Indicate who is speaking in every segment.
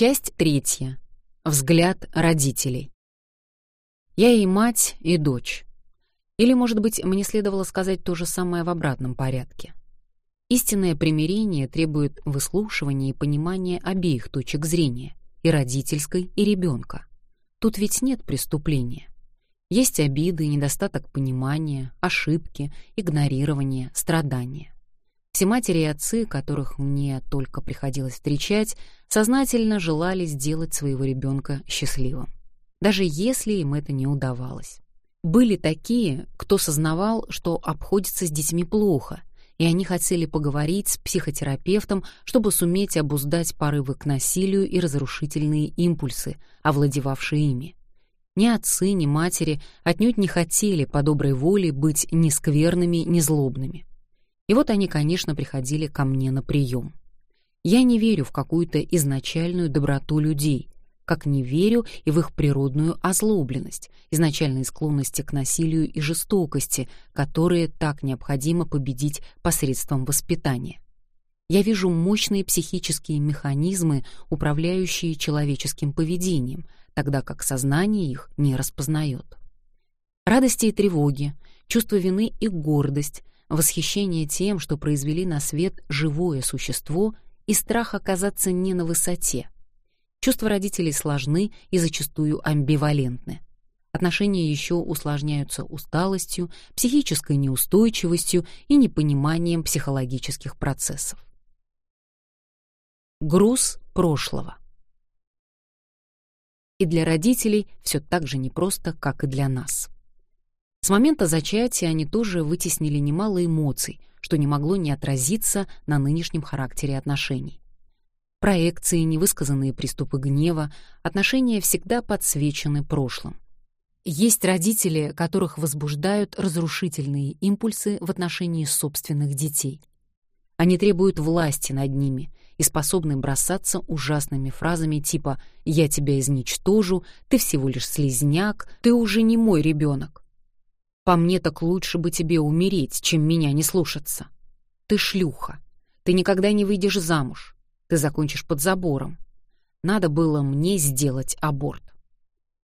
Speaker 1: Часть третья. Взгляд родителей. Я и мать, и дочь. Или, может быть, мне следовало сказать то же самое в обратном порядке. Истинное примирение требует выслушивания и понимания обеих точек зрения, и родительской, и ребенка. Тут ведь нет преступления. Есть обиды, недостаток понимания, ошибки, игнорирование, страдания. Все матери и отцы, которых мне только приходилось встречать, сознательно желали сделать своего ребенка счастливым, даже если им это не удавалось. Были такие, кто сознавал, что обходится с детьми плохо, и они хотели поговорить с психотерапевтом, чтобы суметь обуздать порывы к насилию и разрушительные импульсы, овладевавшие ими. Ни отцы, ни матери отнюдь не хотели по доброй воле быть ни скверными, ни злобными. И вот они, конечно, приходили ко мне на прием. Я не верю в какую-то изначальную доброту людей, как не верю и в их природную озлобленность, изначальные склонности к насилию и жестокости, которые так необходимо победить посредством воспитания. Я вижу мощные психические механизмы, управляющие человеческим поведением, тогда как сознание их не распознает. Радости и тревоги, чувство вины и гордость, восхищение тем, что произвели на свет живое существо, и страх оказаться не на высоте. Чувства родителей сложны и зачастую амбивалентны. Отношения еще усложняются усталостью, психической неустойчивостью и непониманием психологических процессов. Груз прошлого. И для родителей все так же непросто, как и для нас. С момента зачатия они тоже вытеснили немало эмоций, что не могло не отразиться на нынешнем характере отношений. Проекции, невысказанные приступы гнева, отношения всегда подсвечены прошлым. Есть родители, которых возбуждают разрушительные импульсы в отношении собственных детей. Они требуют власти над ними и способны бросаться ужасными фразами типа «я тебя изничтожу», «ты всего лишь слезняк», «ты уже не мой ребенок». По мне так лучше бы тебе умереть, чем меня не слушаться. Ты шлюха. Ты никогда не выйдешь замуж. Ты закончишь под забором. Надо было мне сделать аборт.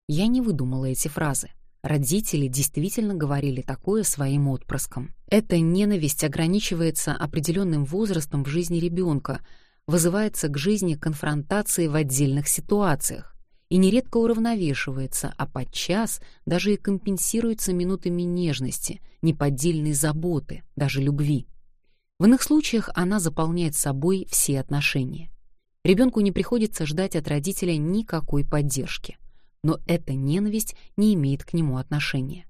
Speaker 1: Я не выдумала эти фразы. Родители действительно говорили такое своим отпрыскам. Эта ненависть ограничивается определенным возрастом в жизни ребенка, вызывается к жизни конфронтации в отдельных ситуациях и нередко уравновешивается, а подчас даже и компенсируется минутами нежности, неподдельной заботы, даже любви. В иных случаях она заполняет собой все отношения. Ребенку не приходится ждать от родителя никакой поддержки, но эта ненависть не имеет к нему отношения.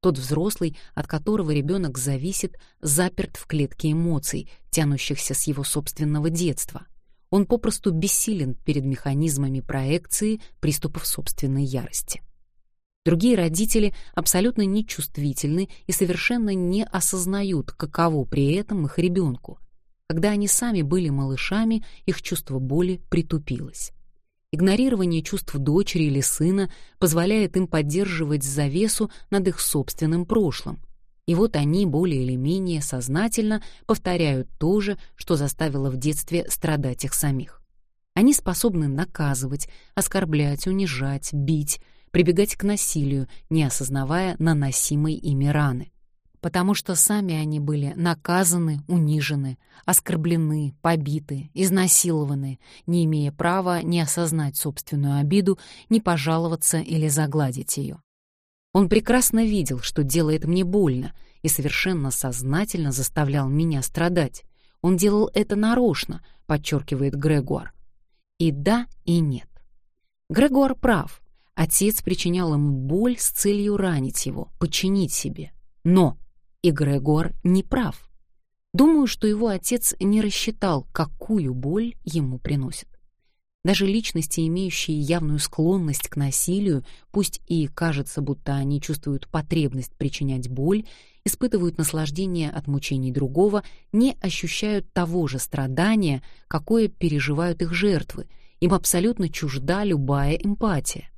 Speaker 1: Тот взрослый, от которого ребенок зависит, заперт в клетке эмоций, тянущихся с его собственного детства. Он попросту бессилен перед механизмами проекции приступов собственной ярости. Другие родители абсолютно нечувствительны и совершенно не осознают, каково при этом их ребенку. Когда они сами были малышами, их чувство боли притупилось. Игнорирование чувств дочери или сына позволяет им поддерживать завесу над их собственным прошлым, и вот они более или менее сознательно повторяют то же, что заставило в детстве страдать их самих. Они способны наказывать, оскорблять, унижать, бить, прибегать к насилию, не осознавая наносимой ими раны. Потому что сами они были наказаны, унижены, оскорблены, побиты, изнасилованы, не имея права ни осознать собственную обиду, ни пожаловаться или загладить ее. Он прекрасно видел, что делает мне больно, и совершенно сознательно заставлял меня страдать. Он делал это нарочно, подчеркивает Грегуар. И да, и нет. Грегуар прав. Отец причинял ему боль с целью ранить его, подчинить себе. Но и Грегуар не прав. Думаю, что его отец не рассчитал, какую боль ему приносит. Даже личности, имеющие явную склонность к насилию, пусть и кажется, будто они чувствуют потребность причинять боль, испытывают наслаждение от мучений другого, не ощущают того же страдания, какое переживают их жертвы, им абсолютно чужда любая эмпатия.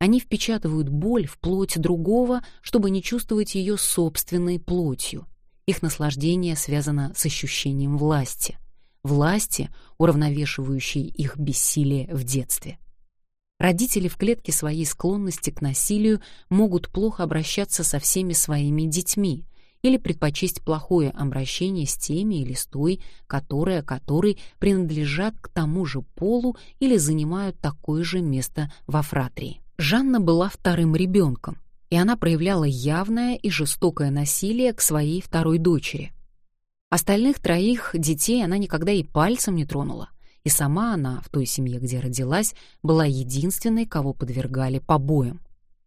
Speaker 1: Они впечатывают боль в плоть другого, чтобы не чувствовать ее собственной плотью. Их наслаждение связано с ощущением власти — власти, уравновешивающей их бессилие в детстве. Родители в клетке своей склонности к насилию могут плохо обращаться со всеми своими детьми или предпочесть плохое обращение с теми или с той, которая которой принадлежат к тому же полу или занимают такое же место во фратрии. Жанна была вторым ребенком, и она проявляла явное и жестокое насилие к своей второй дочери. Остальных троих детей она никогда и пальцем не тронула, и сама она, в той семье, где родилась, была единственной, кого подвергали побоям.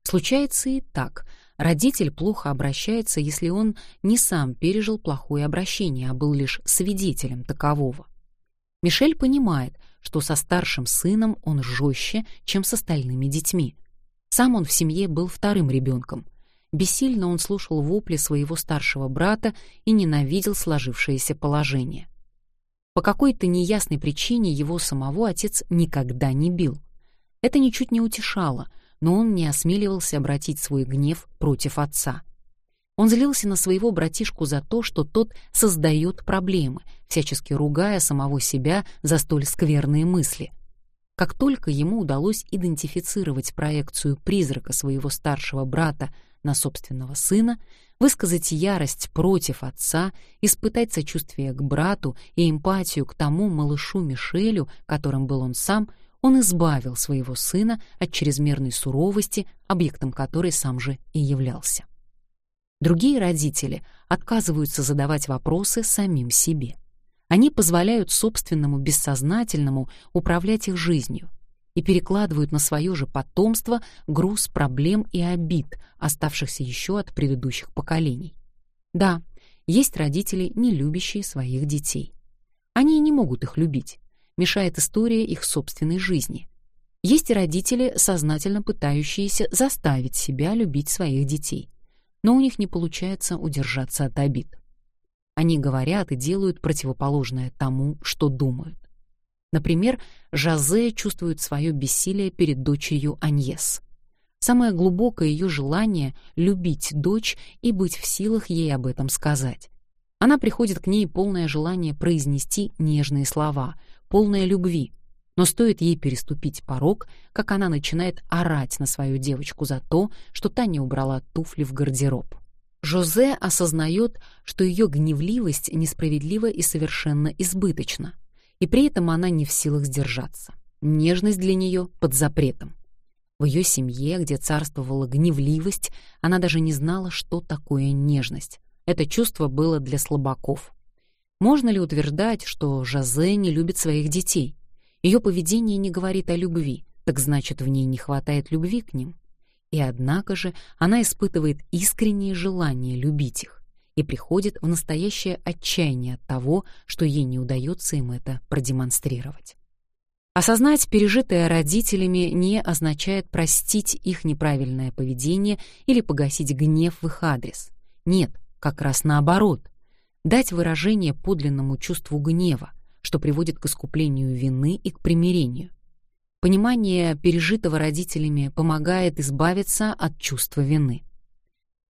Speaker 1: Случается и так. Родитель плохо обращается, если он не сам пережил плохое обращение, а был лишь свидетелем такового. Мишель понимает, что со старшим сыном он жестче, чем с остальными детьми. Сам он в семье был вторым ребенком. Бессильно он слушал вопли своего старшего брата и ненавидел сложившееся положение. По какой-то неясной причине его самого отец никогда не бил. Это ничуть не утешало, но он не осмеливался обратить свой гнев против отца. Он злился на своего братишку за то, что тот создает проблемы, всячески ругая самого себя за столь скверные мысли. Как только ему удалось идентифицировать проекцию призрака своего старшего брата на собственного сына, высказать ярость против отца, испытать сочувствие к брату и эмпатию к тому малышу Мишелю, которым был он сам, он избавил своего сына от чрезмерной суровости, объектом которой сам же и являлся. Другие родители отказываются задавать вопросы самим себе. Они позволяют собственному бессознательному управлять их жизнью, и перекладывают на свое же потомство груз проблем и обид, оставшихся еще от предыдущих поколений. Да, есть родители, не любящие своих детей. Они не могут их любить, мешает история их собственной жизни. Есть и родители, сознательно пытающиеся заставить себя любить своих детей, но у них не получается удержаться от обид. Они говорят и делают противоположное тому, что думают. Например, Жозе чувствует свое бессилие перед дочерью Аньес. Самое глубокое ее желание — любить дочь и быть в силах ей об этом сказать. Она приходит к ней полное желание произнести нежные слова, полное любви, но стоит ей переступить порог, как она начинает орать на свою девочку за то, что та не убрала туфли в гардероб. Жозе осознает, что ее гневливость несправедлива и совершенно избыточна и при этом она не в силах сдержаться. Нежность для нее под запретом. В ее семье, где царствовала гневливость, она даже не знала, что такое нежность. Это чувство было для слабаков. Можно ли утверждать, что Жозе не любит своих детей? Ее поведение не говорит о любви, так значит, в ней не хватает любви к ним. И однако же она испытывает искреннее желание любить их и приходит в настоящее отчаяние от того, что ей не удается им это продемонстрировать. Осознать пережитое родителями не означает простить их неправильное поведение или погасить гнев в их адрес. Нет, как раз наоборот. Дать выражение подлинному чувству гнева, что приводит к искуплению вины и к примирению. Понимание пережитого родителями помогает избавиться от чувства вины.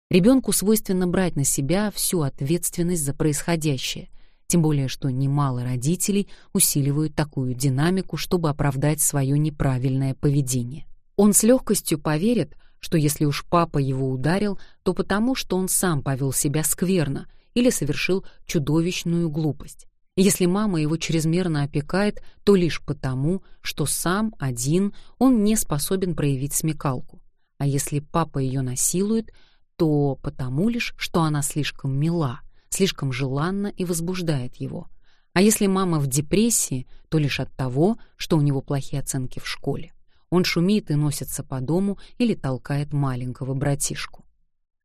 Speaker 1: Ребенку свойственно брать на себя всю ответственность за происходящее, тем более что немало родителей усиливают такую динамику, чтобы оправдать свое неправильное поведение. Он с легкостью поверит, что если уж папа его ударил, то потому, что он сам повел себя скверно или совершил чудовищную глупость. Если мама его чрезмерно опекает, то лишь потому, что сам один он не способен проявить смекалку. А если папа ее насилует, то потому лишь, что она слишком мила, слишком желанна и возбуждает его. А если мама в депрессии, то лишь от того, что у него плохие оценки в школе. Он шумит и носится по дому или толкает маленького братишку.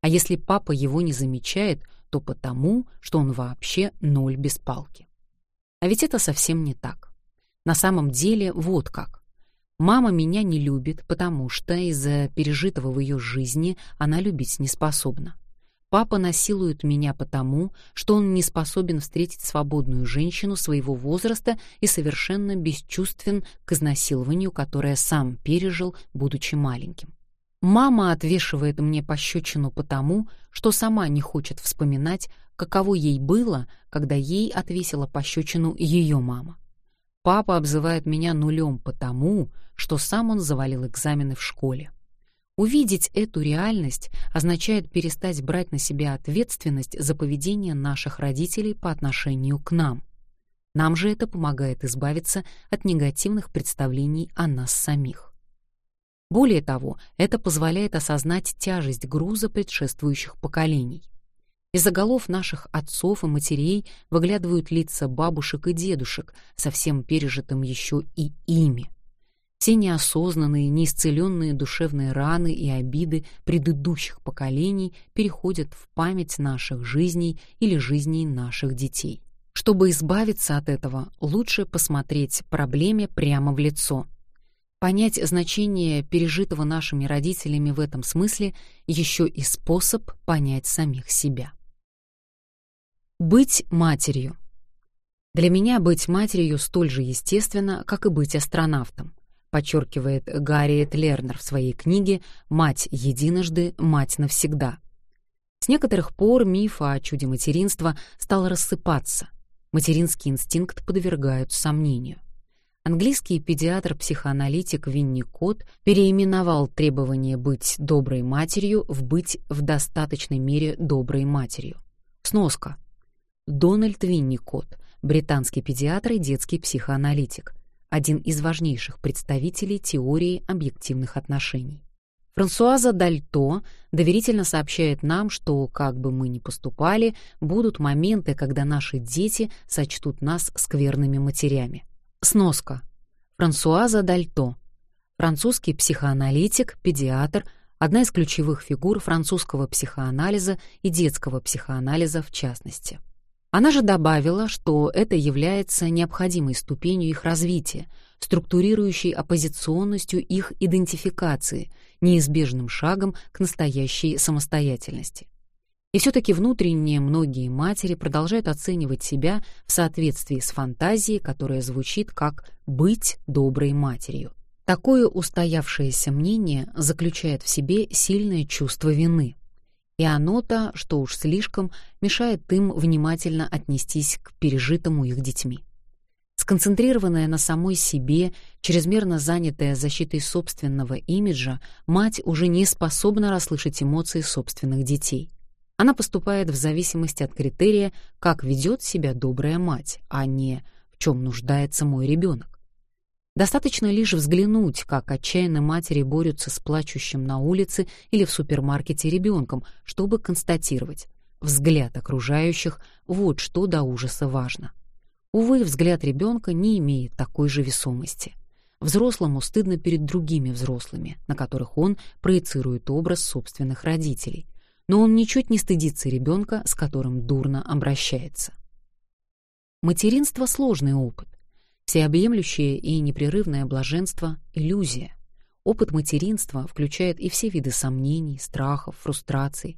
Speaker 1: А если папа его не замечает, то потому, что он вообще ноль без палки. А ведь это совсем не так. На самом деле вот как. Мама меня не любит, потому что из-за пережитого в ее жизни она любить не способна. Папа насилует меня потому, что он не способен встретить свободную женщину своего возраста и совершенно бесчувствен к изнасилованию, которое сам пережил, будучи маленьким. Мама отвешивает мне пощечину потому, что сама не хочет вспоминать, каково ей было, когда ей отвесила пощечину ее мама. Папа обзывает меня нулем потому, что сам он завалил экзамены в школе. Увидеть эту реальность означает перестать брать на себя ответственность за поведение наших родителей по отношению к нам. Нам же это помогает избавиться от негативных представлений о нас самих. Более того, это позволяет осознать тяжесть груза предшествующих поколений. Из-за голов наших отцов и матерей выглядывают лица бабушек и дедушек, совсем пережитым еще и ими. Все неосознанные, неисцеленные душевные раны и обиды предыдущих поколений переходят в память наших жизней или жизней наших детей. Чтобы избавиться от этого, лучше посмотреть проблеме прямо в лицо. Понять значение пережитого нашими родителями в этом смысле еще и способ понять самих себя. Быть матерью. Для меня быть матерью столь же естественно, как и быть астронавтом, подчеркивает Гарриет Лернер в своей книге «Мать единожды, мать навсегда». С некоторых пор миф о чуде материнства стал рассыпаться. Материнский инстинкт подвергают сомнению. Английский педиатр-психоаналитик Винни Кот переименовал требование быть доброй матерью в быть в достаточной мере доброй матерью. Сноска. Дональд Винникот, британский педиатр и детский психоаналитик, один из важнейших представителей теории объективных отношений. Франсуаза Дальто доверительно сообщает нам, что, как бы мы ни поступали, будут моменты, когда наши дети сочтут нас скверными матерями. Сноска. Франсуаза Дальто. Французский психоаналитик, педиатр, одна из ключевых фигур французского психоанализа и детского психоанализа в частности. Она же добавила, что это является необходимой ступенью их развития, структурирующей оппозиционностью их идентификации, неизбежным шагом к настоящей самостоятельности. И все-таки внутренне многие матери продолжают оценивать себя в соответствии с фантазией, которая звучит как «быть доброй матерью». Такое устоявшееся мнение заключает в себе сильное чувство вины — и оно-то, что уж слишком, мешает им внимательно отнестись к пережитому их детьми. Сконцентрированная на самой себе, чрезмерно занятая защитой собственного имиджа, мать уже не способна расслышать эмоции собственных детей. Она поступает в зависимости от критерия, как ведет себя добрая мать, а не в чем нуждается мой ребенок. Достаточно лишь взглянуть, как отчаянно матери борются с плачущим на улице или в супермаркете ребенком, чтобы констатировать, взгляд окружающих — вот что до ужаса важно. Увы, взгляд ребенка не имеет такой же весомости. Взрослому стыдно перед другими взрослыми, на которых он проецирует образ собственных родителей, но он ничуть не стыдится ребенка, с которым дурно обращается. Материнство — сложный опыт. Всеобъемлющее и непрерывное блаженство — иллюзия. Опыт материнства включает и все виды сомнений, страхов, фрустраций.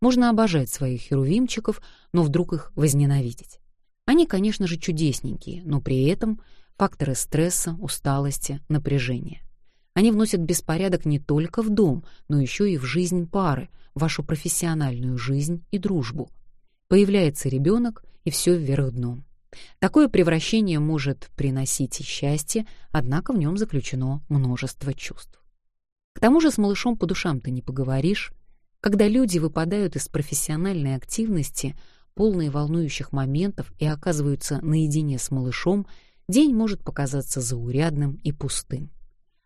Speaker 1: Можно обожать своих херувимчиков, но вдруг их возненавидеть. Они, конечно же, чудесненькие, но при этом факторы стресса, усталости, напряжения. Они вносят беспорядок не только в дом, но еще и в жизнь пары, вашу профессиональную жизнь и дружбу. Появляется ребенок, и все вверх дном. Такое превращение может приносить счастье, однако в нем заключено множество чувств. К тому же с малышом по душам ты не поговоришь. Когда люди выпадают из профессиональной активности, полные волнующих моментов и оказываются наедине с малышом, день может показаться заурядным и пустым.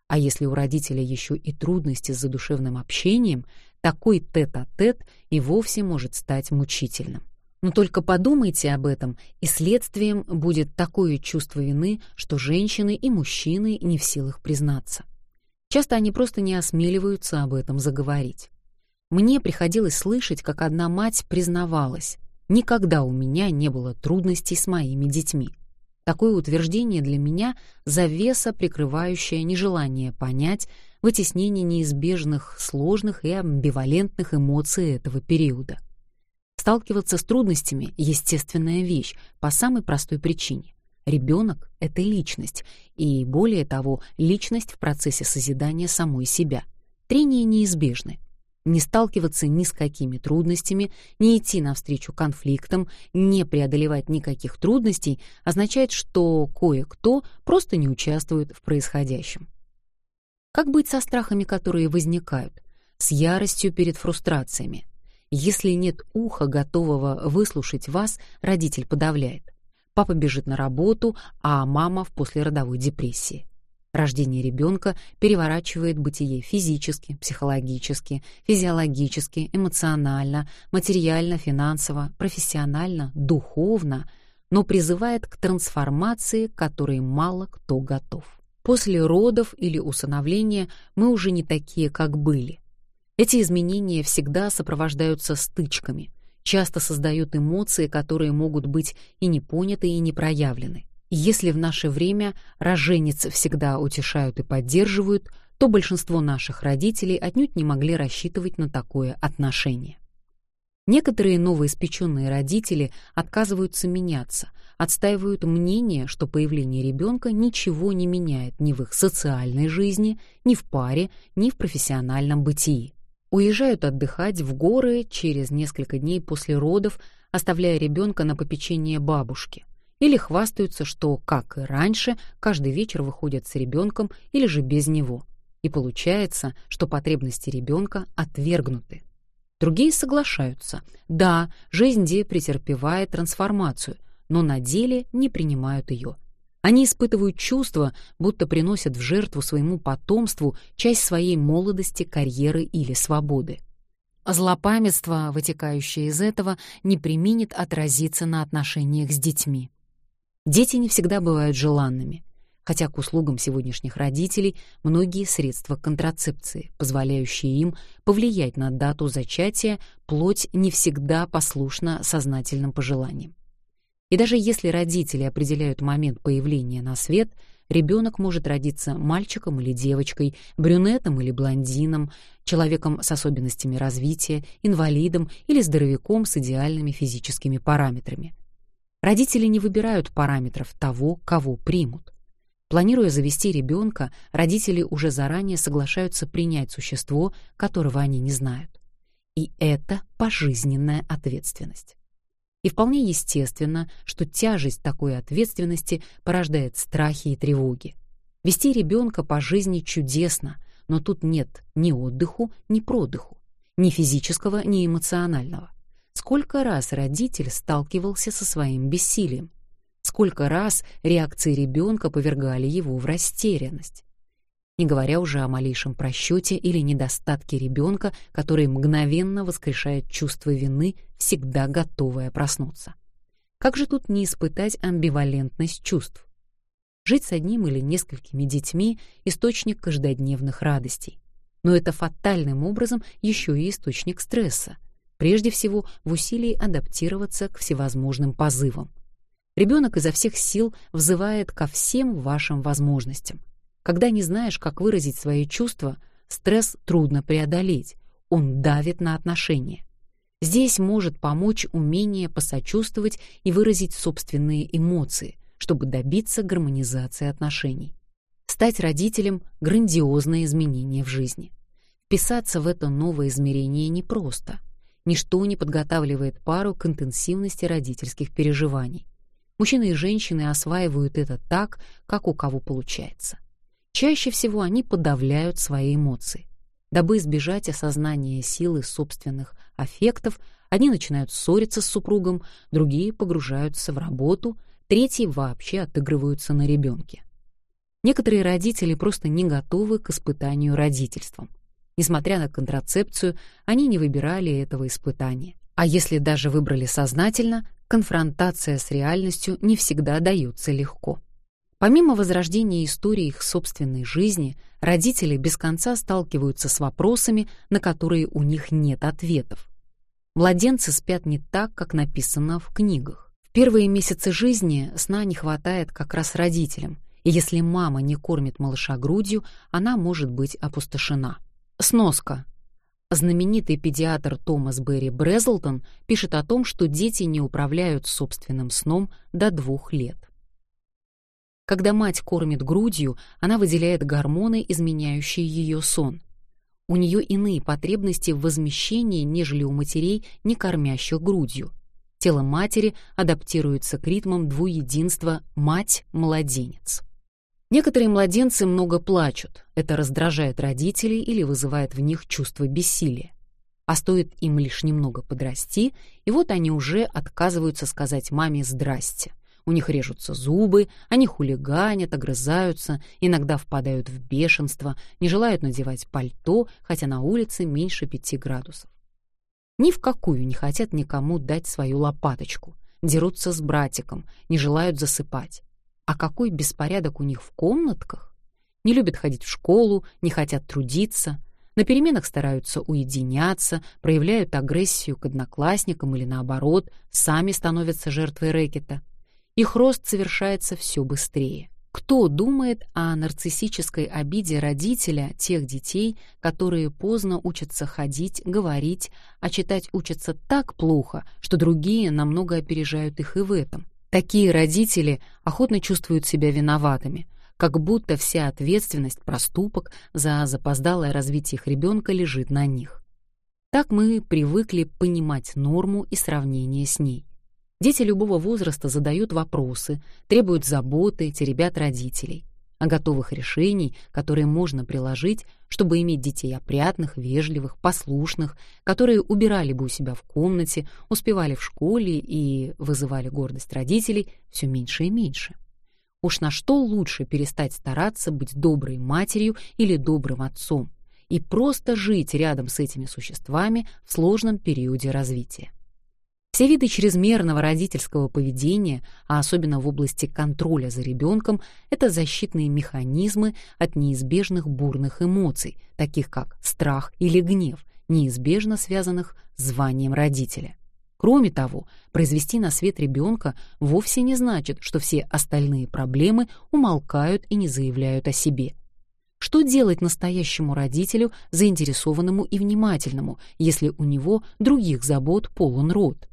Speaker 1: А если у родителя еще и трудности с задушевным общением, такой тет-а-тет -тет и вовсе может стать мучительным. Но только подумайте об этом, и следствием будет такое чувство вины, что женщины и мужчины не в силах признаться. Часто они просто не осмеливаются об этом заговорить. Мне приходилось слышать, как одна мать признавалась, «Никогда у меня не было трудностей с моими детьми». Такое утверждение для меня — завеса, прикрывающая нежелание понять вытеснение неизбежных, сложных и амбивалентных эмоций этого периода. Сталкиваться с трудностями — естественная вещь по самой простой причине. Ребенок — это личность, и, более того, личность в процессе созидания самой себя. Трения неизбежны. Не сталкиваться ни с какими трудностями, не идти навстречу конфликтам, не преодолевать никаких трудностей означает, что кое-кто просто не участвует в происходящем. Как быть со страхами, которые возникают? С яростью перед фрустрациями. Если нет уха, готового выслушать вас, родитель подавляет. Папа бежит на работу, а мама в послеродовой депрессии. Рождение ребенка переворачивает бытие физически, психологически, физиологически, эмоционально, материально, финансово, профессионально, духовно, но призывает к трансформации, которой мало кто готов. После родов или усыновления мы уже не такие, как были. Эти изменения всегда сопровождаются стычками, часто создают эмоции, которые могут быть и не поняты, и не проявлены. Если в наше время роженец всегда утешают и поддерживают, то большинство наших родителей отнюдь не могли рассчитывать на такое отношение. Некоторые новоиспеченные родители отказываются меняться, отстаивают мнение, что появление ребенка ничего не меняет ни в их социальной жизни, ни в паре, ни в профессиональном бытии. Уезжают отдыхать в горы через несколько дней после родов, оставляя ребенка на попечение бабушки – или хвастаются, что, как и раньше, каждый вечер выходят с ребенком или же без него. И получается, что потребности ребенка отвергнуты. Другие соглашаются. Да, жизнь Ди претерпевает трансформацию, но на деле не принимают ее. Они испытывают чувство, будто приносят в жертву своему потомству часть своей молодости, карьеры или свободы. Злопамятство, вытекающее из этого, не применит отразиться на отношениях с детьми. Дети не всегда бывают желанными, хотя к услугам сегодняшних родителей многие средства контрацепции, позволяющие им повлиять на дату зачатия, плоть не всегда послушна сознательным пожеланиям. И даже если родители определяют момент появления на свет, ребенок может родиться мальчиком или девочкой, брюнетом или блондином, человеком с особенностями развития, инвалидом или здоровяком с идеальными физическими параметрами. Родители не выбирают параметров того, кого примут. Планируя завести ребенка, родители уже заранее соглашаются принять существо, которого они не знают. И это пожизненная ответственность. И вполне естественно, что тяжесть такой ответственности порождает страхи и тревоги. Вести ребенка по жизни чудесно, но тут нет ни отдыху, ни продыху, ни физического, ни эмоционального. Сколько раз родитель сталкивался со своим бессилием? Сколько раз реакции ребенка повергали его в растерянность? Не говоря уже о малейшем просчете или недостатке ребенка, который мгновенно воскрешает чувство вины, всегда готовое проснуться. Как же тут не испытать амбивалентность чувств? Жить с одним или несколькими детьми — источник каждодневных радостей. Но это фатальным образом еще и источник стресса прежде всего в усилии адаптироваться к всевозможным позывам. Ребенок изо всех сил взывает ко всем вашим возможностям. Когда не знаешь, как выразить свои чувства, стресс трудно преодолеть, он давит на отношения. Здесь может помочь умение посочувствовать и выразить собственные эмоции, чтобы добиться гармонизации отношений. Стать родителем — грандиозное изменение в жизни. Вписаться в это новое измерение непросто — Ничто не подготавливает пару к интенсивности родительских переживаний. Мужчины и женщины осваивают это так, как у кого получается. Чаще всего они подавляют свои эмоции. Дабы избежать осознания силы собственных аффектов, одни начинают ссориться с супругом, другие погружаются в работу, третьи вообще отыгрываются на ребенке. Некоторые родители просто не готовы к испытанию родительством. Несмотря на контрацепцию, они не выбирали этого испытания. А если даже выбрали сознательно, конфронтация с реальностью не всегда дается легко. Помимо возрождения истории их собственной жизни, родители без конца сталкиваются с вопросами, на которые у них нет ответов. Младенцы спят не так, как написано в книгах. В первые месяцы жизни сна не хватает как раз родителям, и если мама не кормит малыша грудью, она может быть опустошена. Сноска. Знаменитый педиатр Томас Берри Брезлтон пишет о том, что дети не управляют собственным сном до двух лет. Когда мать кормит грудью, она выделяет гормоны, изменяющие ее сон. У нее иные потребности в возмещении, нежели у матерей, не кормящих грудью. Тело матери адаптируется к ритмам двуединства «мать-младенец». Некоторые младенцы много плачут, это раздражает родителей или вызывает в них чувство бессилия. А стоит им лишь немного подрасти, и вот они уже отказываются сказать маме «здрасте». У них режутся зубы, они хулиганят, огрызаются, иногда впадают в бешенство, не желают надевать пальто, хотя на улице меньше пяти градусов. Ни в какую не хотят никому дать свою лопаточку, дерутся с братиком, не желают засыпать. А какой беспорядок у них в комнатках? Не любят ходить в школу, не хотят трудиться, на переменах стараются уединяться, проявляют агрессию к одноклассникам или наоборот, сами становятся жертвой рэкета. Их рост совершается все быстрее. Кто думает о нарциссической обиде родителя тех детей, которые поздно учатся ходить, говорить, а читать учатся так плохо, что другие намного опережают их и в этом? Такие родители охотно чувствуют себя виноватыми, как будто вся ответственность, проступок за запоздалое развитие их ребенка лежит на них. Так мы привыкли понимать норму и сравнение с ней. Дети любого возраста задают вопросы, требуют заботы, теребят родителей. А готовых решений, которые можно приложить, чтобы иметь детей опрятных, вежливых, послушных, которые убирали бы у себя в комнате, успевали в школе и вызывали гордость родителей, все меньше и меньше. Уж на что лучше перестать стараться быть доброй матерью или добрым отцом и просто жить рядом с этими существами в сложном периоде развития. Все виды чрезмерного родительского поведения, а особенно в области контроля за ребенком, это защитные механизмы от неизбежных бурных эмоций, таких как страх или гнев, неизбежно связанных с званием родителя. Кроме того, произвести на свет ребенка вовсе не значит, что все остальные проблемы умолкают и не заявляют о себе. Что делать настоящему родителю, заинтересованному и внимательному, если у него других забот полон рот?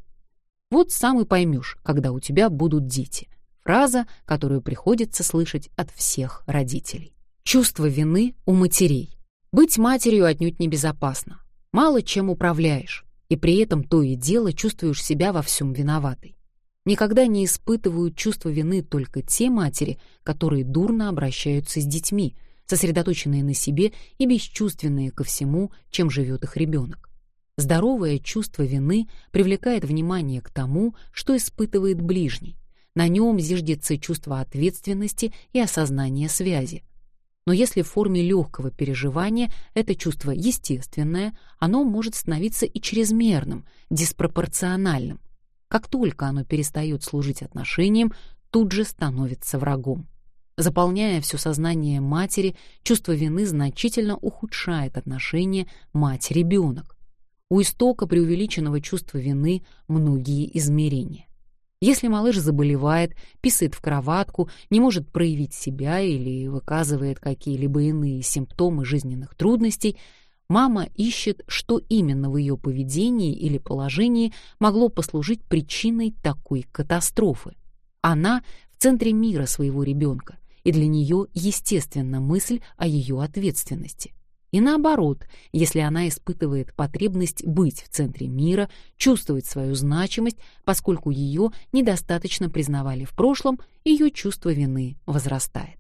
Speaker 1: Вот сам и поймешь, когда у тебя будут дети. Фраза, которую приходится слышать от всех родителей. Чувство вины у матерей. Быть матерью отнюдь небезопасно. Мало чем управляешь, и при этом то и дело чувствуешь себя во всем виноватой. Никогда не испытывают чувство вины только те матери, которые дурно обращаются с детьми, сосредоточенные на себе и бесчувственные ко всему, чем живет их ребенок. Здоровое чувство вины привлекает внимание к тому, что испытывает ближний. На нем зиждется чувство ответственности и осознание связи. Но если в форме легкого переживания это чувство естественное, оно может становиться и чрезмерным, диспропорциональным. Как только оно перестает служить отношениям, тут же становится врагом. Заполняя все сознание матери, чувство вины значительно ухудшает отношения мать-ребенок. У истока преувеличенного чувства вины многие измерения. Если малыш заболевает, писает в кроватку, не может проявить себя или выказывает какие-либо иные симптомы жизненных трудностей, мама ищет, что именно в ее поведении или положении могло послужить причиной такой катастрофы. Она в центре мира своего ребенка, и для нее естественна мысль о ее ответственности. И наоборот, если она испытывает потребность быть в центре мира, чувствовать свою значимость, поскольку ее недостаточно признавали в прошлом, ее чувство вины возрастает.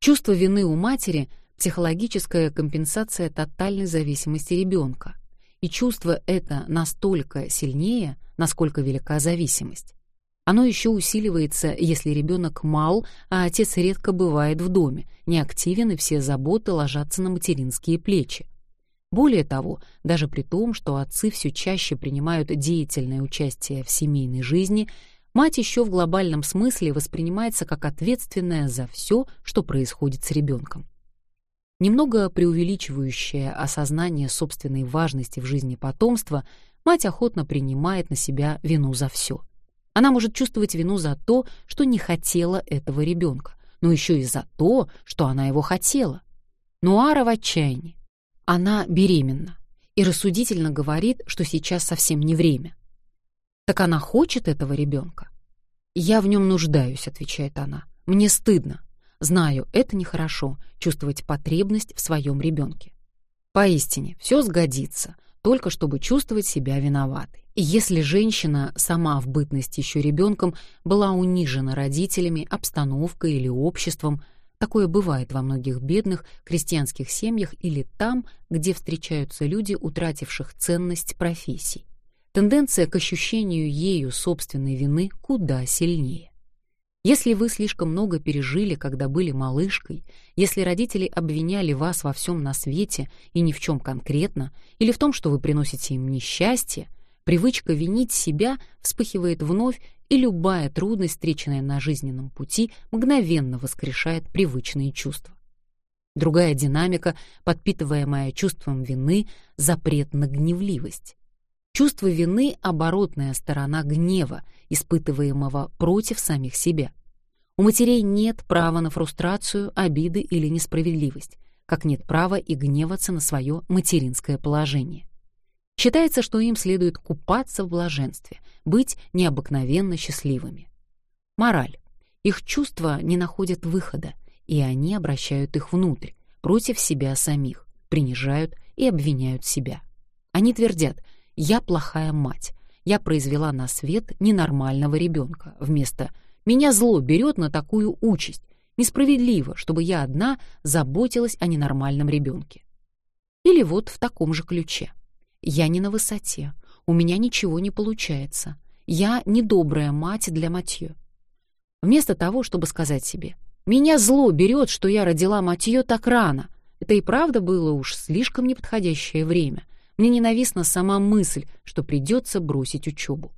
Speaker 1: Чувство вины у матери — психологическая компенсация тотальной зависимости ребенка. И чувство это настолько сильнее, насколько велика зависимость. Оно еще усиливается, если ребенок мал, а отец редко бывает в доме, неактивен и все заботы ложатся на материнские плечи. Более того, даже при том, что отцы все чаще принимают деятельное участие в семейной жизни, мать еще в глобальном смысле воспринимается как ответственная за все, что происходит с ребенком. Немного преувеличивающее осознание собственной важности в жизни потомства, мать охотно принимает на себя вину за все — она может чувствовать вину за то, что не хотела этого ребенка, но еще и за то, что она его хотела. Нуара в отчаянии. Она беременна и рассудительно говорит, что сейчас совсем не время. Так она хочет этого ребенка? «Я в нем нуждаюсь», — отвечает она. «Мне стыдно. Знаю, это нехорошо — чувствовать потребность в своем ребенке. Поистине, все сгодится, только чтобы чувствовать себя виноватой. И если женщина сама в бытности еще ребенком была унижена родителями, обстановкой или обществом, такое бывает во многих бедных крестьянских семьях или там, где встречаются люди, утративших ценность профессий. Тенденция к ощущению ею собственной вины куда сильнее. Если вы слишком много пережили, когда были малышкой, если родители обвиняли вас во всем на свете и ни в чем конкретно, или в том, что вы приносите им несчастье, привычка винить себя вспыхивает вновь, и любая трудность, встреченная на жизненном пути, мгновенно воскрешает привычные чувства. Другая динамика, подпитываемая чувством вины, запрет на гневливость. Чувство вины — оборотная сторона гнева, испытываемого против самих себя. У матерей нет права на фрустрацию, обиды или несправедливость, как нет права и гневаться на свое материнское положение. Считается, что им следует купаться в блаженстве, быть необыкновенно счастливыми. Мораль. Их чувства не находят выхода, и они обращают их внутрь, против себя самих, принижают и обвиняют себя. Они твердят «я плохая мать», «я произвела на свет ненормального ребенка», вместо «меня зло берет на такую участь», «несправедливо, чтобы я одна заботилась о ненормальном ребенке». Или вот в таком же ключе. «Я не на высоте, у меня ничего не получается, я недобрая мать для Матье». Вместо того, чтобы сказать себе «меня зло берет, что я родила Матье так рано», это и правда было уж слишком неподходящее время, мне ненавистна сама мысль, что придется бросить учебу.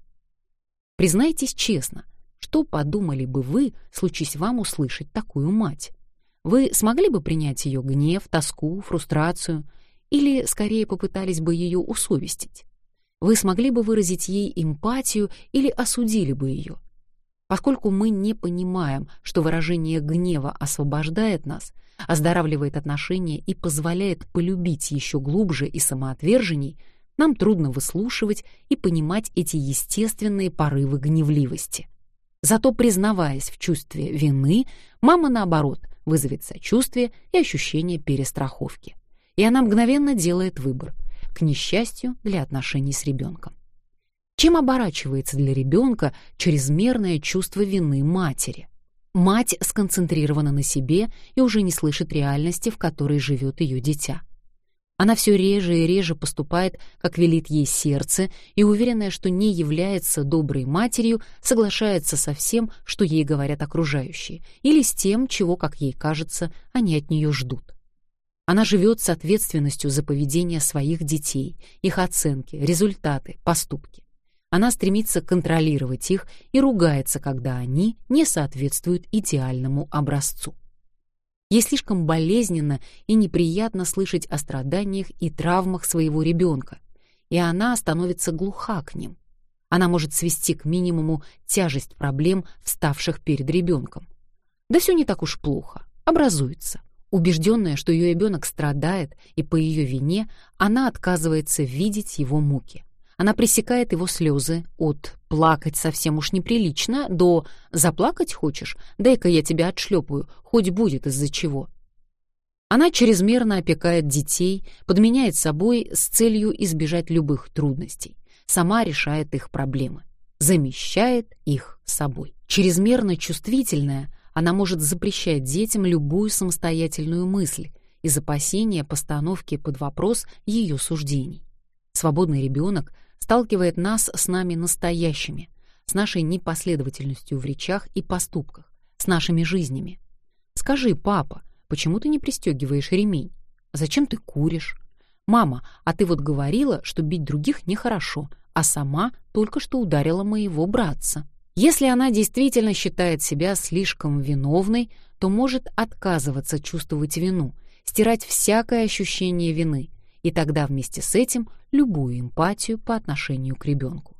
Speaker 1: Признайтесь честно, что подумали бы вы, случись вам услышать такую мать? Вы смогли бы принять ее гнев, тоску, фрустрацию, или скорее попытались бы ее усовестить? Вы смогли бы выразить ей эмпатию или осудили бы ее? Поскольку мы не понимаем, что выражение гнева освобождает нас, оздоравливает отношения и позволяет полюбить еще глубже и самоотверженней, нам трудно выслушивать и понимать эти естественные порывы гневливости. Зато, признаваясь в чувстве вины, мама, наоборот, вызовет сочувствие и ощущение перестраховки. И она мгновенно делает выбор, к несчастью для отношений с ребенком. Чем оборачивается для ребенка чрезмерное чувство вины матери? Мать сконцентрирована на себе и уже не слышит реальности, в которой живет ее дитя. Она все реже и реже поступает, как велит ей сердце, и, уверенная, что не является доброй матерью, соглашается со всем, что ей говорят окружающие, или с тем, чего, как ей кажется, они от нее ждут. Она живет с ответственностью за поведение своих детей, их оценки, результаты, поступки. Она стремится контролировать их и ругается, когда они не соответствуют идеальному образцу. Ей слишком болезненно и неприятно слышать о страданиях и травмах своего ребенка, и она становится глуха к ним. Она может свести к минимуму тяжесть проблем, вставших перед ребенком. Да все не так уж плохо, образуется. Убежденная, что ее ребенок страдает, и по ее вине она отказывается видеть его муки. Она пресекает его слезы от «плакать совсем уж неприлично» до «заплакать хочешь? Дай-ка я тебя отшлепаю, хоть будет из-за чего». Она чрезмерно опекает детей, подменяет собой с целью избежать любых трудностей, сама решает их проблемы, замещает их собой. Чрезмерно чувствительная, она может запрещать детям любую самостоятельную мысль из опасения постановки под вопрос ее суждений. Свободный ребенок сталкивает нас с нами настоящими, с нашей непоследовательностью в речах и поступках, с нашими жизнями. Скажи, папа, почему ты не пристегиваешь ремень? Зачем ты куришь? Мама, а ты вот говорила, что бить других нехорошо, а сама только что ударила моего братца. Если она действительно считает себя слишком виновной, то может отказываться чувствовать вину, стирать всякое ощущение вины, и тогда вместе с этим любую эмпатию по отношению к ребенку.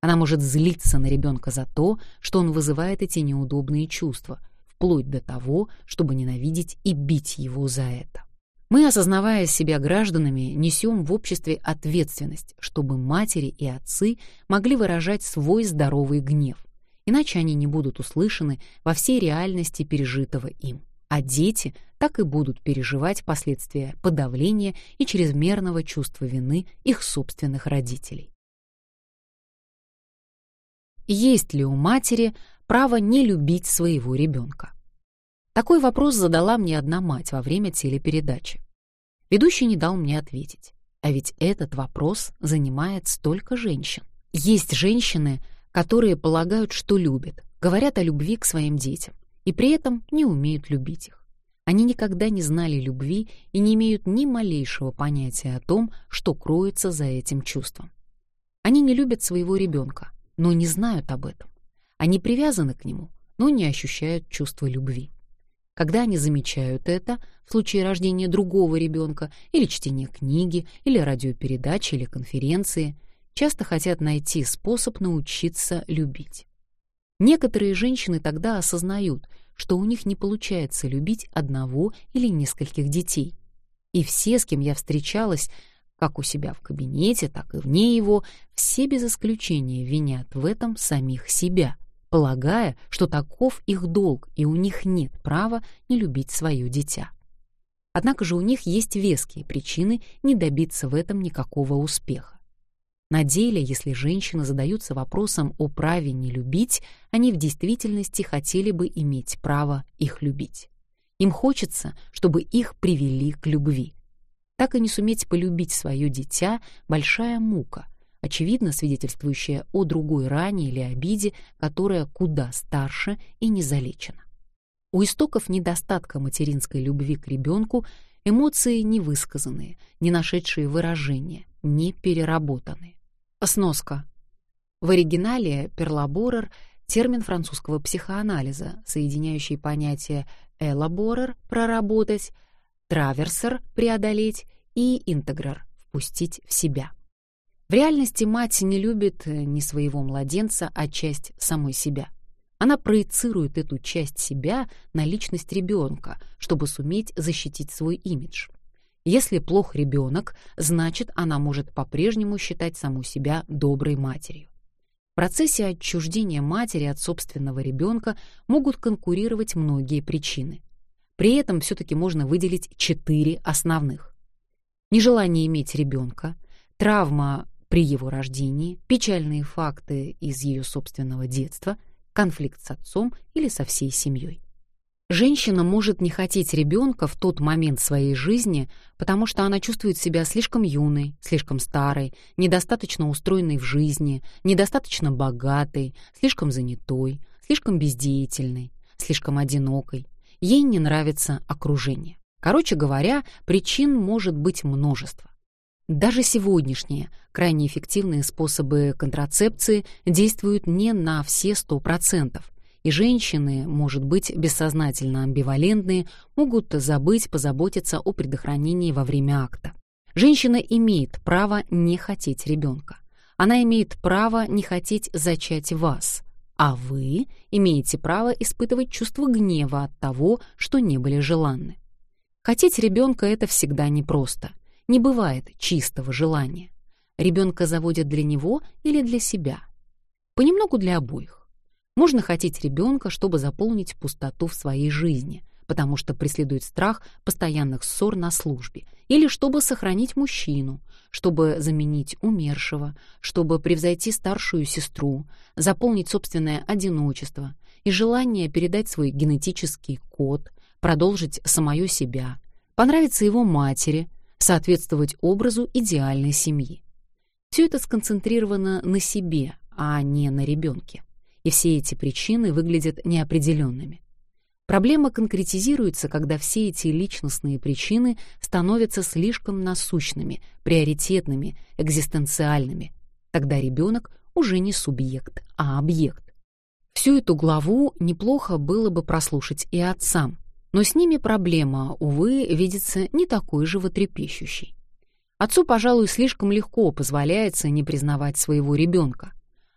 Speaker 1: Она может злиться на ребенка за то, что он вызывает эти неудобные чувства, вплоть до того, чтобы ненавидеть и бить его за это. Мы, осознавая себя гражданами, несем в обществе ответственность, чтобы матери и отцы могли выражать свой здоровый гнев, иначе они не будут услышаны во всей реальности пережитого им. А дети так и будут переживать последствия подавления и чрезмерного чувства вины их собственных родителей. Есть ли у матери право не любить своего ребенка? Такой вопрос задала мне одна мать во время телепередачи. Ведущий не дал мне ответить. А ведь этот вопрос занимает столько женщин. Есть женщины, которые полагают, что любят, говорят о любви к своим детям, и при этом не умеют любить их. Они никогда не знали любви и не имеют ни малейшего понятия о том, что кроется за этим чувством. Они не любят своего ребенка, но не знают об этом. Они привязаны к нему, но не ощущают чувства любви. Когда они замечают это, в случае рождения другого ребенка или чтения книги, или радиопередачи, или конференции, часто хотят найти способ научиться любить. Некоторые женщины тогда осознают, что у них не получается любить одного или нескольких детей. И все, с кем я встречалась, как у себя в кабинете, так и вне его, все без исключения винят в этом самих себя, полагая, что таков их долг, и у них нет права не любить свое дитя. Однако же у них есть веские причины не добиться в этом никакого успеха. На деле, если женщины задаются вопросом о праве не любить, они в действительности хотели бы иметь право их любить. Им хочется, чтобы их привели к любви, так и не суметь полюбить свое дитя — большая мука, очевидно свидетельствующая о другой ране или обиде, которая куда старше и не залечена. У истоков недостатка материнской любви к ребенку эмоции невысказанные, не нашедшие выражения, не переработанные. Сноска. В оригинале «перлаборер» — термин французского психоанализа, соединяющий понятия «элаборер» — «проработать», траверсер — преодолеть и интегрер — впустить в себя. В реальности мать не любит э, не своего младенца, а часть самой себя. Она проецирует эту часть себя на личность ребенка, чтобы суметь защитить свой имидж. Если плох ребенок, значит, она может по-прежнему считать саму себя доброй матерью. В процессе отчуждения матери от собственного ребенка могут конкурировать многие причины. При этом все-таки можно выделить четыре основных. Нежелание иметь ребенка, травма при его рождении, печальные факты из ее собственного детства, конфликт с отцом или со всей семьей. Женщина может не хотеть ребенка в тот момент своей жизни, потому что она чувствует себя слишком юной, слишком старой, недостаточно устроенной в жизни, недостаточно богатой, слишком занятой, слишком бездеятельной, слишком одинокой, ей не нравится окружение. Короче говоря, причин может быть множество. Даже сегодняшние крайне эффективные способы контрацепции действуют не на все 100%, и женщины, может быть, бессознательно амбивалентные, могут забыть позаботиться о предохранении во время акта. Женщина имеет право не хотеть ребенка. Она имеет право не хотеть зачать вас, а вы имеете право испытывать чувство гнева от того, что не были желанны. Хотеть ребенка — это всегда непросто. Не бывает чистого желания. Ребенка заводят для него или для себя. Понемногу для обоих. Можно хотеть ребенка, чтобы заполнить пустоту в своей жизни, потому что преследует страх постоянных ссор на службе, или чтобы сохранить мужчину, чтобы заменить умершего, чтобы превзойти старшую сестру, заполнить собственное одиночество и желание передать свой генетический код, продолжить самое себя, понравиться его матери, соответствовать образу идеальной семьи. Все это сконцентрировано на себе, а не на ребенке. И все эти причины выглядят неопределенными. Проблема конкретизируется, когда все эти личностные причины становятся слишком насущными, приоритетными, экзистенциальными. Тогда ребенок уже не субъект, а объект. Всю эту главу неплохо было бы прослушать и отцам, но с ними проблема, увы, видится не такой животрепещущей. Отцу, пожалуй, слишком легко позволяется не признавать своего ребенка.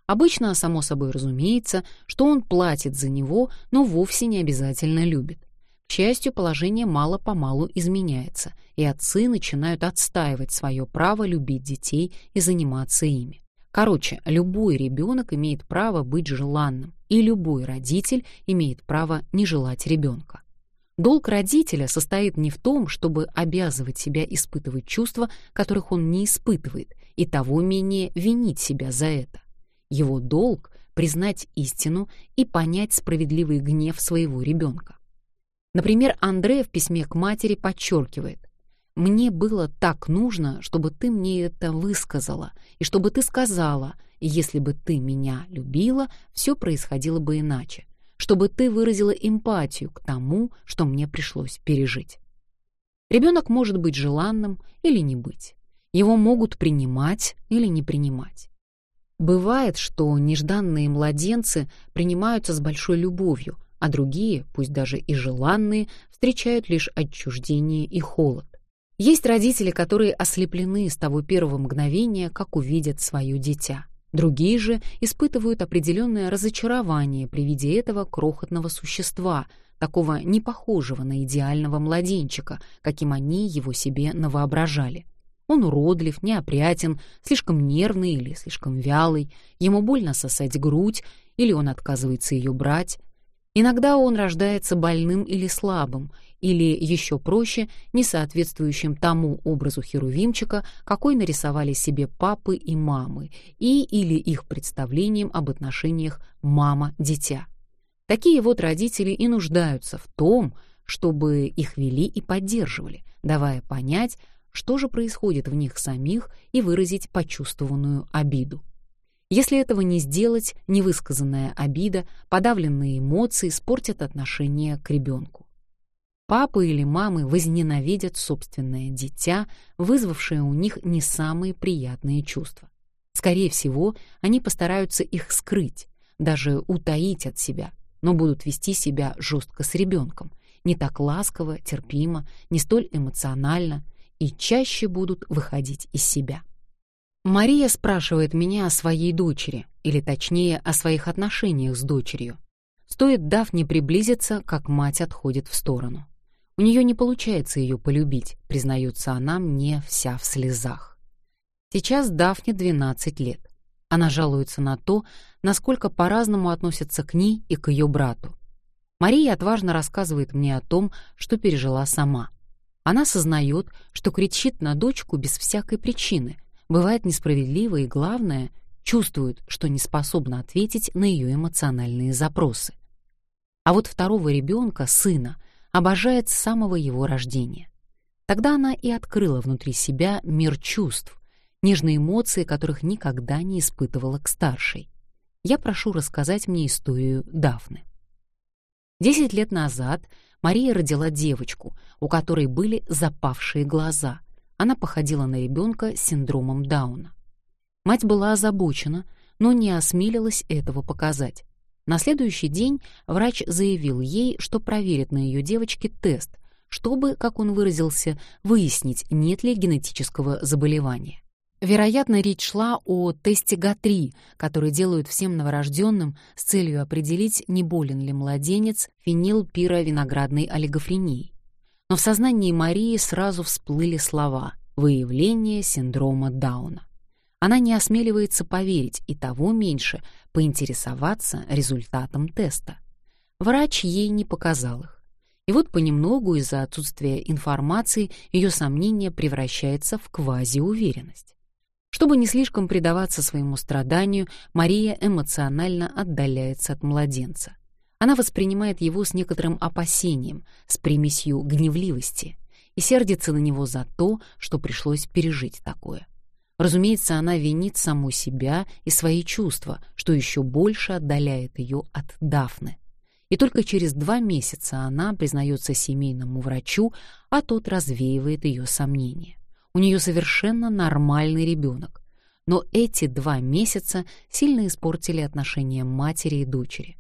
Speaker 1: Обычно, само собой разумеется, что он платит за него, но вовсе не обязательно любит. К счастью, положение мало-помалу изменяется, и отцы начинают отстаивать свое право любить детей и заниматься ими. Короче, любой ребенок имеет право быть желанным, и любой родитель имеет право не желать ребенка. Долг родителя состоит не в том, чтобы обязывать себя испытывать чувства, которых он не испытывает, и того менее винить себя за это. Его долг — признать истину и понять справедливый гнев своего ребенка. Например, Андре в письме к матери подчеркивает «Мне было так нужно, чтобы ты мне это высказала, и чтобы ты сказала, если бы ты меня любила, все происходило бы иначе чтобы ты выразила эмпатию к тому, что мне пришлось пережить. Ребенок может быть желанным или не быть. Его могут принимать или не принимать. Бывает, что нежданные младенцы принимаются с большой любовью, а другие, пусть даже и желанные, встречают лишь отчуждение и холод. Есть родители, которые ослеплены с того первого мгновения, как увидят свое дитя. Другие же испытывают определенное разочарование при виде этого крохотного существа, такого не похожего на идеального младенчика, каким они его себе навоображали. Он уродлив, неопрятен, слишком нервный или слишком вялый, ему больно сосать грудь, или он отказывается ее брать. Иногда он рождается больным или слабым, или, еще проще, несоответствующим тому образу херувимчика, какой нарисовали себе папы и мамы, и или их представлением об отношениях мама-дитя. Такие вот родители и нуждаются в том, чтобы их вели и поддерживали, давая понять, что же происходит в них самих и выразить почувствованную обиду. Если этого не сделать, невысказанная обида, подавленные эмоции испортят отношение к ребенку. Папы или мамы возненавидят собственное дитя, вызвавшее у них не самые приятные чувства. Скорее всего, они постараются их скрыть, даже утаить от себя, но будут вести себя жестко с ребенком, не так ласково, терпимо, не столь эмоционально и чаще будут выходить из себя. Мария спрашивает меня о своей дочери, или точнее о своих отношениях с дочерью. Стоит Дафне приблизиться, как мать отходит в сторону. У нее не получается ее полюбить, признается она мне вся в слезах. Сейчас Дафне 12 лет. Она жалуется на то, насколько по-разному относятся к ней и к ее брату. Мария отважно рассказывает мне о том, что пережила сама. Она сознает, что кричит на дочку без всякой причины, бывает несправедливо и, главное, чувствует, что не способна ответить на ее эмоциональные запросы. А вот второго ребенка, сына, обожает с самого его рождения. Тогда она и открыла внутри себя мир чувств, нежные эмоции, которых никогда не испытывала к старшей. Я прошу рассказать мне историю Дафны. Десять лет назад Мария родила девочку, у которой были запавшие глаза. Она походила на ребенка с синдромом Дауна. Мать была озабочена, но не осмелилась этого показать. На следующий день врач заявил ей, что проверит на ее девочке тест, чтобы, как он выразился, выяснить, нет ли генетического заболевания. Вероятно, речь шла о тесте ГА-3, который делают всем новорожденным с целью определить, не болен ли младенец фенилпировиноградной олигофренией. Но в сознании Марии сразу всплыли слова «выявление синдрома Дауна». Она не осмеливается поверить и того меньше поинтересоваться результатом теста. Врач ей не показал их. И вот понемногу из-за отсутствия информации ее сомнение превращается в квазиуверенность. Чтобы не слишком предаваться своему страданию, Мария эмоционально отдаляется от младенца. Она воспринимает его с некоторым опасением, с примесью гневливости, и сердится на него за то, что пришлось пережить такое. Разумеется, она винит саму себя и свои чувства, что еще больше отдаляет ее от Дафны. И только через два месяца она признается семейному врачу, а тот развеивает ее сомнения. У нее совершенно нормальный ребенок. Но эти два месяца сильно испортили отношения матери и дочери.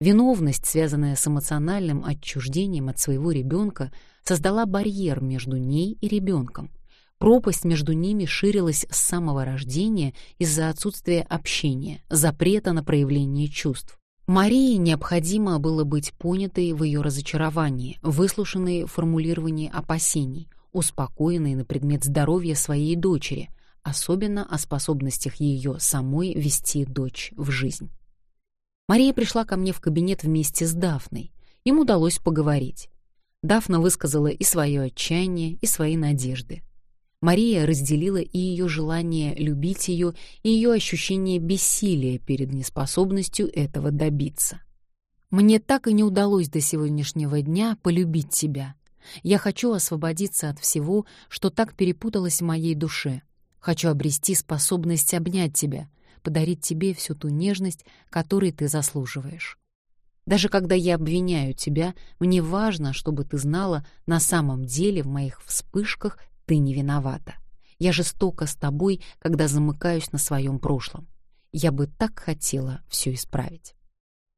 Speaker 1: Виновность, связанная с эмоциональным отчуждением от своего ребенка, создала барьер между ней и ребенком, Пропасть между ними ширилась с самого рождения из-за отсутствия общения, запрета на проявление чувств. Марии необходимо было быть понятой в ее разочаровании, выслушанной в формулировании опасений, успокоенной на предмет здоровья своей дочери, особенно о способностях ее самой вести дочь в жизнь. Мария пришла ко мне в кабинет вместе с Дафной. Им удалось поговорить. Дафна высказала и свое отчаяние, и свои надежды. Мария разделила и ее желание любить ее, и ее ощущение бессилия перед неспособностью этого добиться. «Мне так и не удалось до сегодняшнего дня полюбить тебя. Я хочу освободиться от всего, что так перепуталось в моей душе. Хочу обрести способность обнять тебя, подарить тебе всю ту нежность, которой ты заслуживаешь. Даже когда я обвиняю тебя, мне важно, чтобы ты знала, на самом деле в моих вспышках ты не виновата. Я жестока с тобой, когда замыкаюсь на своем прошлом. Я бы так хотела все исправить.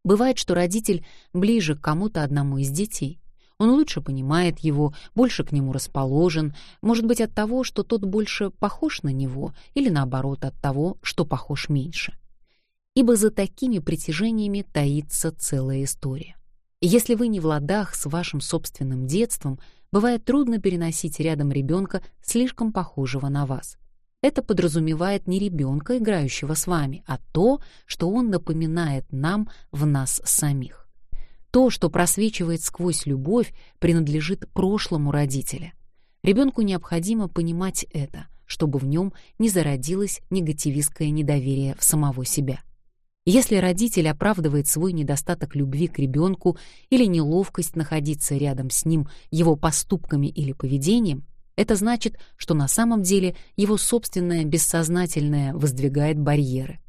Speaker 1: Бывает, что родитель ближе к кому-то одному из детей. Он лучше понимает его, больше к нему расположен, может быть от того, что тот больше похож на него, или наоборот от того, что похож меньше. Ибо за такими притяжениями таится целая история. Если вы не в ладах с вашим собственным детством, бывает трудно переносить рядом ребенка, слишком похожего на вас. Это подразумевает не ребенка, играющего с вами, а то, что он напоминает нам в нас самих. То, что просвечивает сквозь любовь, принадлежит прошлому родителя. Ребенку необходимо понимать это, чтобы в нем не зародилось негативистское недоверие в самого себя. Если родитель оправдывает свой недостаток любви к ребенку или неловкость находиться рядом с ним его поступками или поведением, это значит, что на самом деле его собственное бессознательное воздвигает барьеры.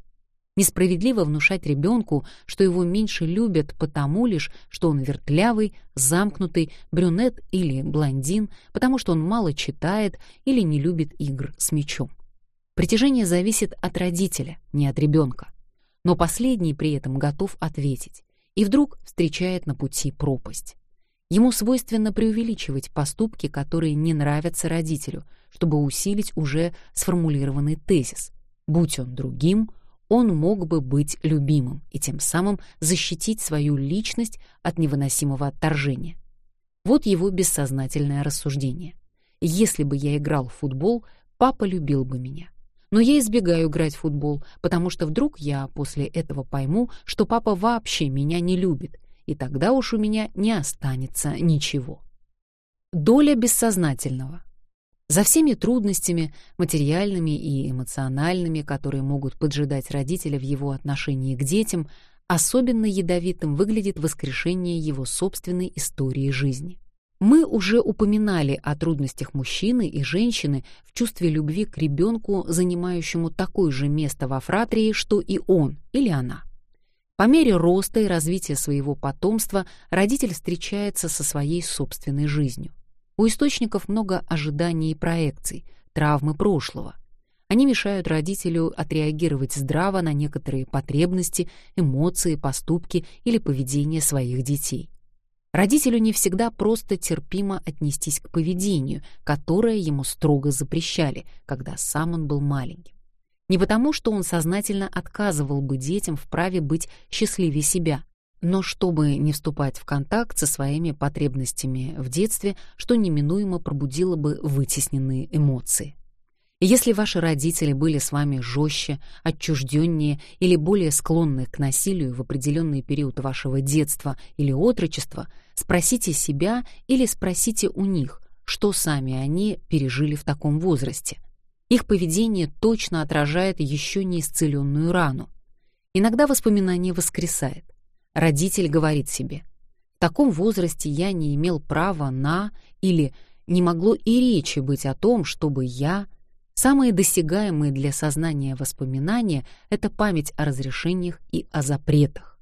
Speaker 1: Несправедливо внушать ребенку, что его меньше любят потому лишь, что он вертлявый, замкнутый, брюнет или блондин, потому что он мало читает или не любит игр с мячом. Притяжение зависит от родителя, не от ребенка. Но последний при этом готов ответить и вдруг встречает на пути пропасть. Ему свойственно преувеличивать поступки, которые не нравятся родителю, чтобы усилить уже сформулированный тезис. Будь он другим, он мог бы быть любимым и тем самым защитить свою личность от невыносимого отторжения. Вот его бессознательное рассуждение. Если бы я играл в футбол, папа любил бы меня. Но я избегаю играть в футбол, потому что вдруг я после этого пойму, что папа вообще меня не любит, и тогда уж у меня не останется ничего. Доля бессознательного. За всеми трудностями, материальными и эмоциональными, которые могут поджидать родителя в его отношении к детям, особенно ядовитым выглядит воскрешение его собственной истории жизни. Мы уже упоминали о трудностях мужчины и женщины в чувстве любви к ребенку, занимающему такое же место во фратрии, что и он или она. По мере роста и развития своего потомства родитель встречается со своей собственной жизнью. У источников много ожиданий и проекций, травмы прошлого. Они мешают родителю отреагировать здраво на некоторые потребности, эмоции, поступки или поведение своих детей. Родителю не всегда просто терпимо отнестись к поведению, которое ему строго запрещали, когда сам он был маленьким. Не потому, что он сознательно отказывал бы детям в праве быть счастливее себя, но чтобы не вступать в контакт со своими потребностями в детстве, что неминуемо пробудило бы вытесненные эмоции. Если ваши родители были с вами жестче, отчужденнее или более склонны к насилию в определенный период вашего детства или отрочества, спросите себя или спросите у них, что сами они пережили в таком возрасте. Их поведение точно отражает еще не исцеленную рану. Иногда воспоминание воскресает. Родитель говорит себе, в таком возрасте я не имел права на или не могло и речи быть о том, чтобы я... Самые досягаемые для сознания воспоминания — это память о разрешениях и о запретах.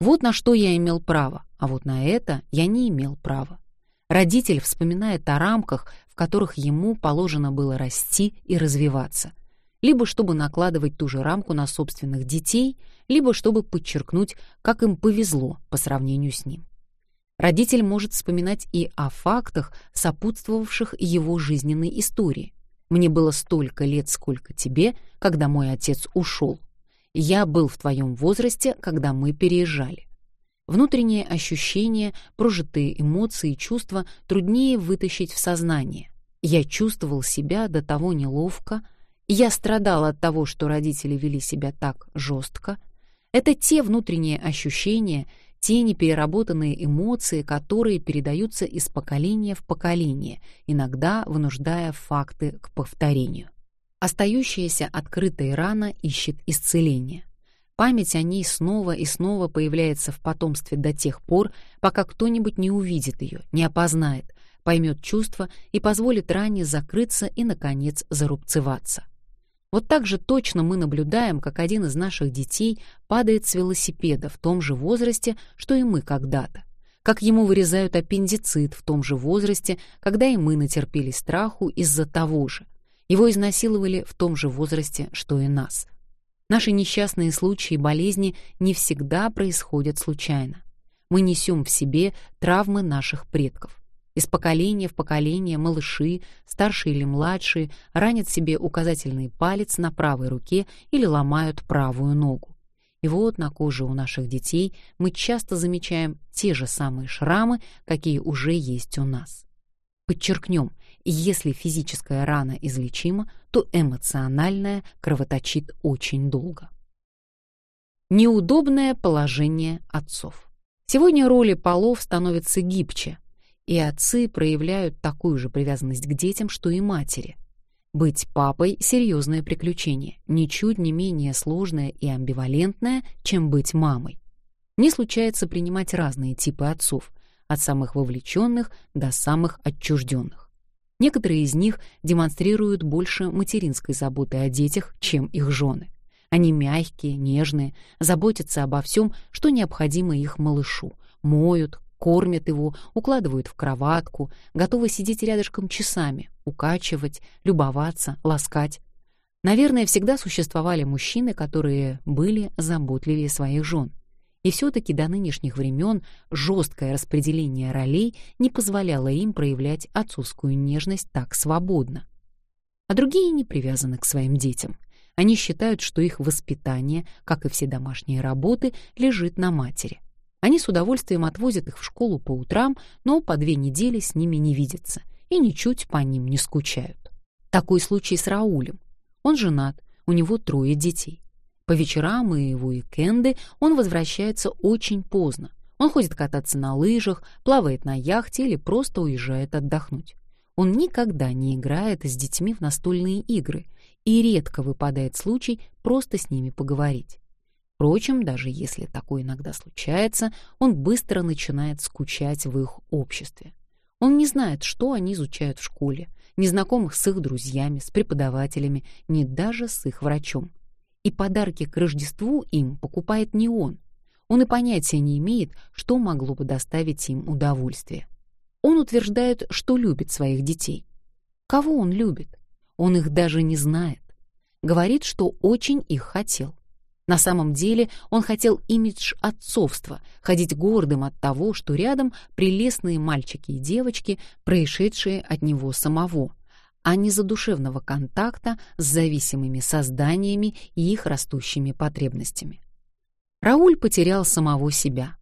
Speaker 1: Вот на что я имел право, а вот на это я не имел права. Родитель вспоминает о рамках, в которых ему положено было расти и развиваться — либо чтобы накладывать ту же рамку на собственных детей, либо чтобы подчеркнуть, как им повезло по сравнению с ним. Родитель может вспоминать и о фактах, сопутствовавших его жизненной истории. «Мне было столько лет, сколько тебе, когда мой отец ушел. Я был в твоем возрасте, когда мы переезжали». Внутренние ощущения, прожитые эмоции и чувства труднее вытащить в сознание. Я чувствовал себя до того неловко, я страдал от того, что родители вели себя так жестко. Это те внутренние ощущения, те непереработанные эмоции, которые передаются из поколения в поколение, иногда вынуждая факты к повторению. Остающаяся открытая рана ищет исцеления. Память о ней снова и снова появляется в потомстве до тех пор, пока кто-нибудь не увидит ее, не опознает, поймет чувства и позволит ране закрыться и, наконец, зарубцеваться. Вот так же точно мы наблюдаем, как один из наших детей падает с велосипеда в том же возрасте, что и мы когда-то, как ему вырезают аппендицит в том же возрасте, когда и мы натерпелись страху из-за того же. Его изнасиловали в том же возрасте, что и нас. Наши несчастные случаи болезни не всегда происходят случайно. Мы несем в себе травмы наших предков. Из поколения в поколение малыши, старшие или младшие, ранят себе указательный палец на правой руке или ломают правую ногу. И вот на коже у наших детей мы часто замечаем те же самые шрамы, какие уже есть у нас. Подчеркнем, если физическая рана излечима, то эмоциональная кровоточит очень долго. Неудобное положение отцов. Сегодня роли полов становятся гибче, и отцы проявляют такую же привязанность к детям, что и матери. Быть папой — серьезное приключение, ничуть не менее сложное и амбивалентное, чем быть мамой. Не случается принимать разные типы отцов, от самых вовлеченных до самых отчужденных. Некоторые из них демонстрируют больше материнской заботы о детях, чем их жены. Они мягкие, нежные, заботятся обо всем, что необходимо их малышу, моют, кормят его, укладывают в кроватку, готовы сидеть рядышком часами, укачивать, любоваться, ласкать. Наверное, всегда существовали мужчины, которые были заботливее своих жен. И все-таки до нынешних времен жесткое распределение ролей не позволяло им проявлять отцовскую нежность так свободно. А другие не привязаны к своим детям. Они считают, что их воспитание, как и все домашние работы, лежит на матери — они с удовольствием отвозят их в школу по утрам, но по две недели с ними не видятся и ничуть по ним не скучают. Такой случай с Раулем. Он женат, у него трое детей. По вечерам и в уикенды он возвращается очень поздно. Он ходит кататься на лыжах, плавает на яхте или просто уезжает отдохнуть. Он никогда не играет с детьми в настольные игры, и редко выпадает случай просто с ними поговорить. Впрочем, даже если такое иногда случается, он быстро начинает скучать в их обществе. Он не знает, что они изучают в школе, не знакомых с их друзьями, с преподавателями, не даже с их врачом. И подарки к Рождеству им покупает не он. Он и понятия не имеет, что могло бы доставить им удовольствие. Он утверждает, что любит своих детей. Кого он любит? Он их даже не знает. Говорит, что очень их хотел. На самом деле он хотел имидж отцовства, ходить гордым от того, что рядом прелестные мальчики и девочки, происшедшие от него самого, а не задушевного контакта с зависимыми созданиями и их растущими потребностями. Рауль потерял самого себя.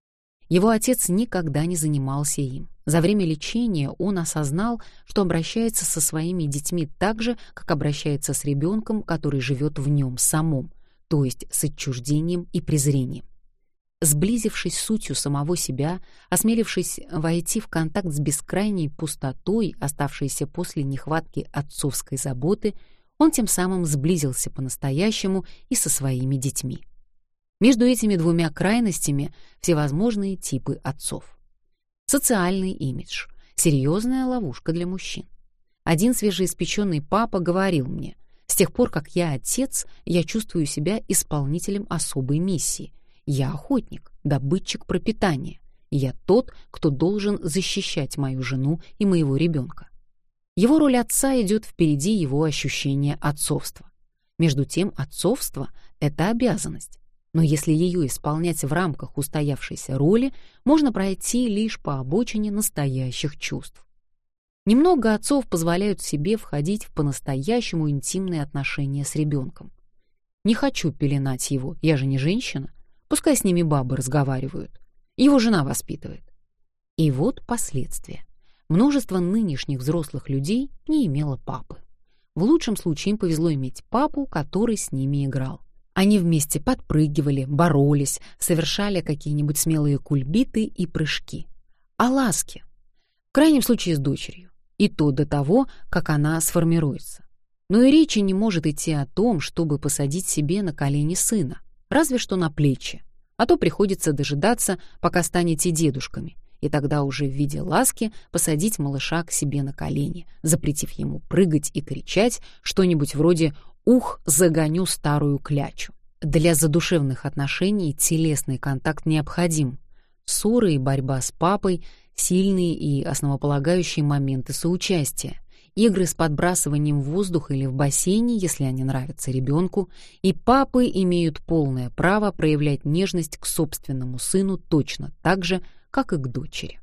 Speaker 1: Его отец никогда не занимался им. За время лечения он осознал, что обращается со своими детьми так же, как обращается с ребенком, который живет в нем самом — то есть с отчуждением и презрением. Сблизившись с сутью самого себя, осмелившись войти в контакт с бескрайней пустотой, оставшейся после нехватки отцовской заботы, он тем самым сблизился по-настоящему и со своими детьми. Между этими двумя крайностями всевозможные типы отцов. Социальный имидж — серьезная ловушка для мужчин. Один свежеиспеченный папа говорил мне, с тех пор, как я отец, я чувствую себя исполнителем особой миссии. Я охотник, добытчик пропитания. Я тот, кто должен защищать мою жену и моего ребенка. Его роль отца идет впереди его ощущения отцовства. Между тем, отцовство — это обязанность. Но если ее исполнять в рамках устоявшейся роли, можно пройти лишь по обочине настоящих чувств. Немного отцов позволяют себе входить в по-настоящему интимные отношения с ребенком. Не хочу пеленать его, я же не женщина. Пускай с ними бабы разговаривают. Его жена воспитывает. И вот последствия. Множество нынешних взрослых людей не имело папы. В лучшем случае им повезло иметь папу, который с ними играл. Они вместе подпрыгивали, боролись, совершали какие-нибудь смелые кульбиты и прыжки. О ласке. В крайнем случае с дочерью. И то до того, как она сформируется. Но и речи не может идти о том, чтобы посадить себе на колени сына, разве что на плечи. А то приходится дожидаться, пока станете дедушками, и тогда уже в виде ласки посадить малыша к себе на колени, запретив ему прыгать и кричать что-нибудь вроде «Ух, загоню старую клячу». Для задушевных отношений телесный контакт необходим. Ссоры и борьба с папой — сильные и основополагающие моменты соучастия. Игры с подбрасыванием в воздух или в бассейне, если они нравятся ребенку, и папы имеют полное право проявлять нежность к собственному сыну точно так же, как и к дочери.